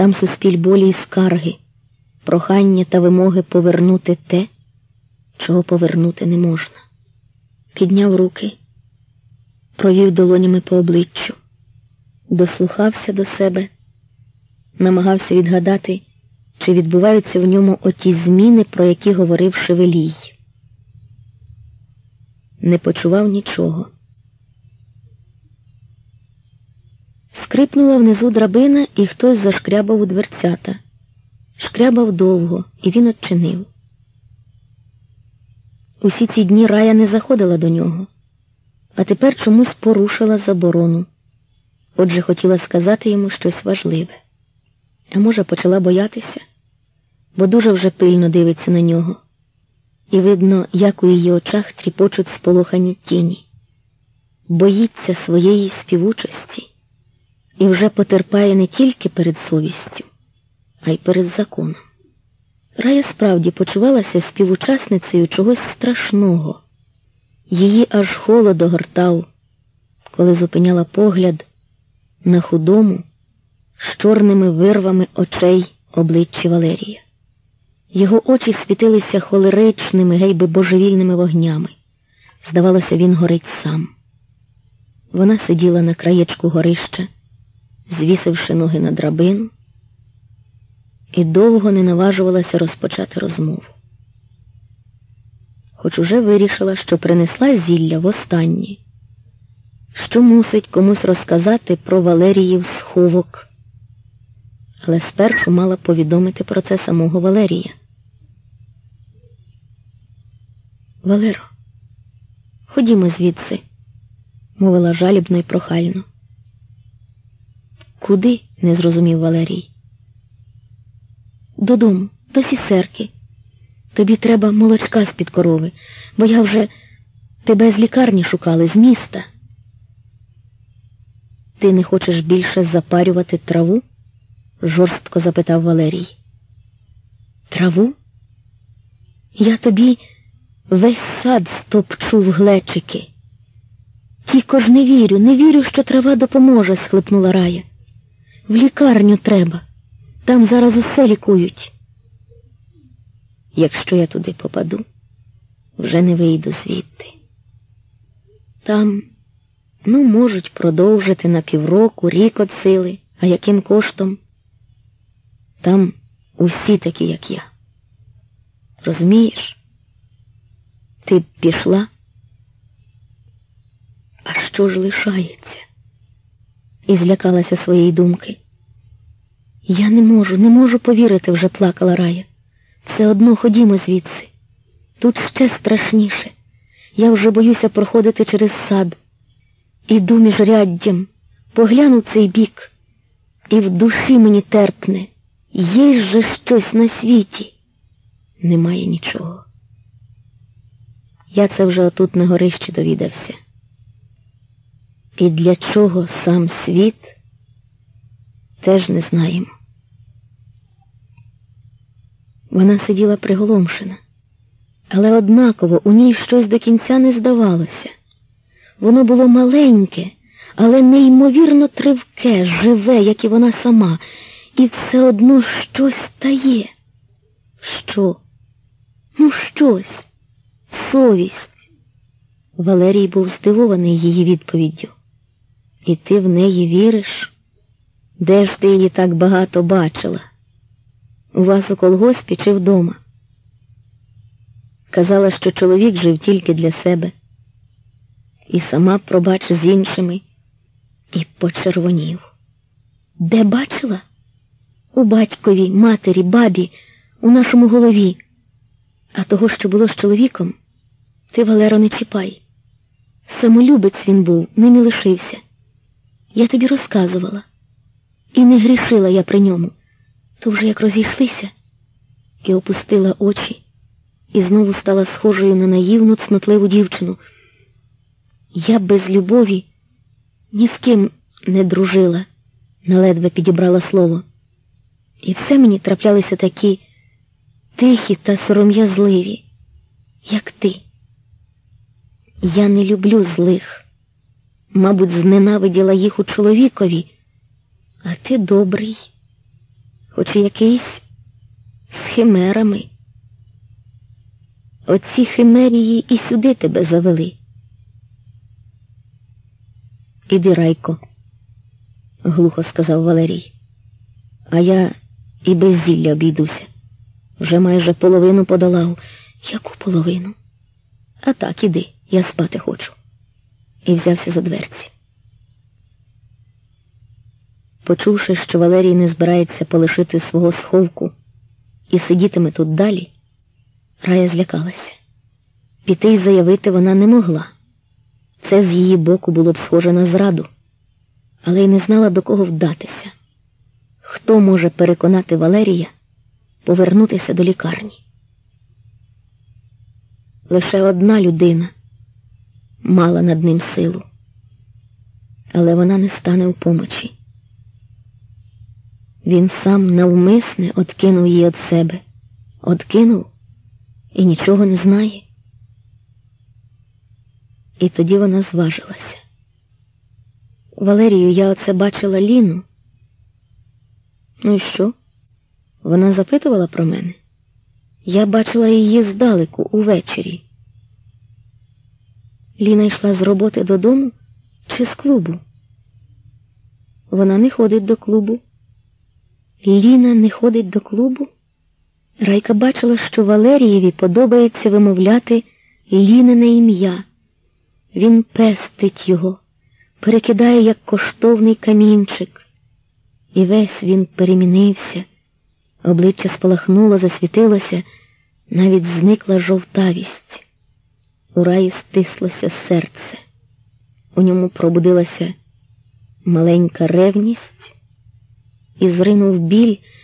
Там суспіль болі й скарги, прохання та вимоги повернути те, чого повернути не можна. Підняв руки, провів долонями по обличчю, дослухався до себе, намагався відгадати, чи відбуваються в ньому оті зміни, про які говорив Шевелій. Не почував нічого. Скрипнула внизу драбина, і хтось зашкрябав у дверцята. Шкрябав довго, і він odчинив. Усі ці дні рая не заходила до нього, а тепер чомусь порушила заборону. Отже, хотіла сказати йому щось важливе. А може, почала боятися, бо дуже вже пильно дивиться на нього, і видно, як у її очах тріпочуть сполохані тіні, боїться своєї співучості і вже потерпає не тільки перед совістю, а й перед законом. Рая справді почувалася співучасницею чогось страшного. Її аж холод огортав, коли зупиняла погляд на худому, з чорними вирвами очей обличчя Валерія. Його очі світилися холеричними, гейби божевільними вогнями. Здавалося, він горить сам. Вона сиділа на краєчку горища, звісивши ноги на драбину і довго не наважувалася розпочати розмову. Хоч уже вирішила, що принесла зілля востаннє, що мусить комусь розказати про Валеріїв сховок, але спершу мала повідомити про це самого Валерія. Валеро, ходімо звідси, мовила жалібно й прохально. Куди? не зрозумів Валерій додому, до сісерки. Тобі треба молочка з-під корови, бо я вже тебе з лікарні шукали, з міста. Ти не хочеш більше запарювати траву? жорстко запитав Валерій. Траву? Я тобі весь сад стопчу в глечики. Тільки ж не вірю, не вірю, що трава допоможе, схлипнула рая. В лікарню треба. Там зараз усе лікують. Якщо я туди попаду, вже не вийду звідти. Там, ну, можуть продовжити на півроку, рік от сили, а яким коштом? Там усі такі, як я. Розумієш? Ти б пішла? А що ж лишається? І злякалася своєї думки. Я не можу, не можу повірити, вже плакала Рая. Все одно ходімо звідси. Тут ще страшніше. Я вже боюся проходити через сад. Іду між ряддям, погляну цей бік, і в душі мені терпне. Є же щось на світі. Немає нічого. Я це вже отут на горищі довідався. І для чого сам світ теж не знаємо. Вона сиділа приголомшена, але однаково у ній щось до кінця не здавалося. Воно було маленьке, але неймовірно тривке, живе, як і вона сама, і все одно щось стає. Що? Ну, щось, совість. Валерій був здивований її відповіддю. І ти в неї віриш? Де ж ти її так багато бачила? У вас у колгоспі чи вдома? Казала, що чоловік жив тільки для себе, і сама пробач з іншими, і почервонів. Де бачила? У батькові, матері, бабі, у нашому голові. А того, що було з чоловіком, ти, Валеро, не чіпай. Самолюбець він був, ним і лишився. Я тобі розказувала, і не грішила я при ньому то вже як розійшлися, і опустила очі, і знову стала схожою на наївну, цнотливу дівчину. Я без любові ні з ким не дружила, наледве підібрала слово. І все мені траплялися такі тихі та сором'язливі, як ти. Я не люблю злих, мабуть, зненавиділа їх у чоловікові, а ти добрий хоч якийсь з химерами. Оці химерії і сюди тебе завели. Іди, Райко, глухо сказав Валерій. А я і без зілля обійдуся. Вже майже половину подолав. Яку половину? А так, іди, я спати хочу. І взявся за дверці. Почувши, що Валерій не збирається полишити свого сховку і сидітиме тут далі, Рая злякалася. Піти й заявити вона не могла. Це з її боку було б схоже на зраду, але й не знала, до кого вдатися. Хто може переконати Валерія повернутися до лікарні? Лише одна людина мала над ним силу, але вона не стане у помочі. Він сам навмисне откинув її від себе, откинув і нічого не знає. І тоді вона зважилася. Валерію, я оце бачила Ліну. Ну і що? Вона запитувала про мене. Я бачила її здалеку увечері. Ліна йшла з роботи додому чи з клубу? Вона не ходить до клубу. Ліна не ходить до клубу? Райка бачила, що Валерієві подобається вимовляти Лінине ім'я. Він пестить його, перекидає, як коштовний камінчик. І весь він перемінився, обличчя спалахнуло, засвітилося, навіть зникла жовтавість. У раї стислося серце. У ньому пробудилася маленька ревність і зринув біль.